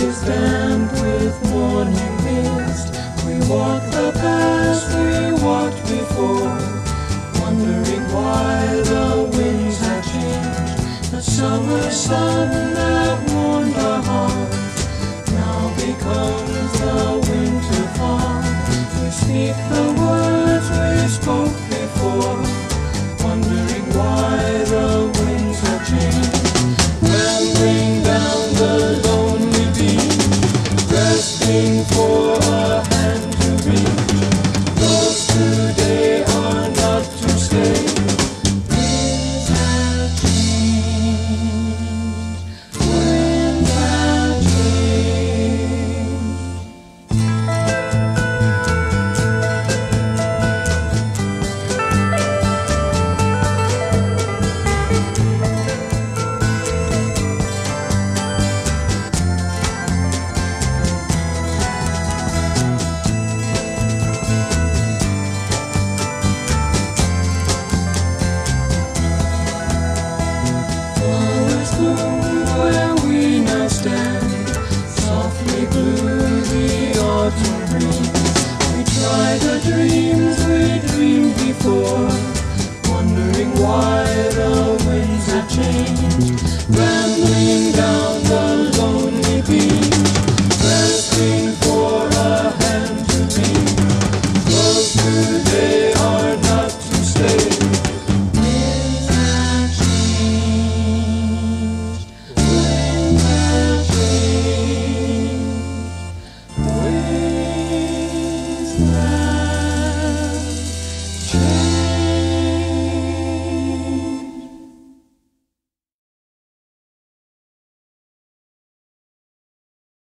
is damp with morning mist. We walk the paths we walked before, wondering why the winds have changed. The summer sun that warmed our hearts now becomes the winter fall. We speak the dreams we dreamed before, wondering why the winds have changed, rambling down the lonely beach, asking for a hand to be. Close they are not to stay. Winds have changed. Winds have changed. Winds.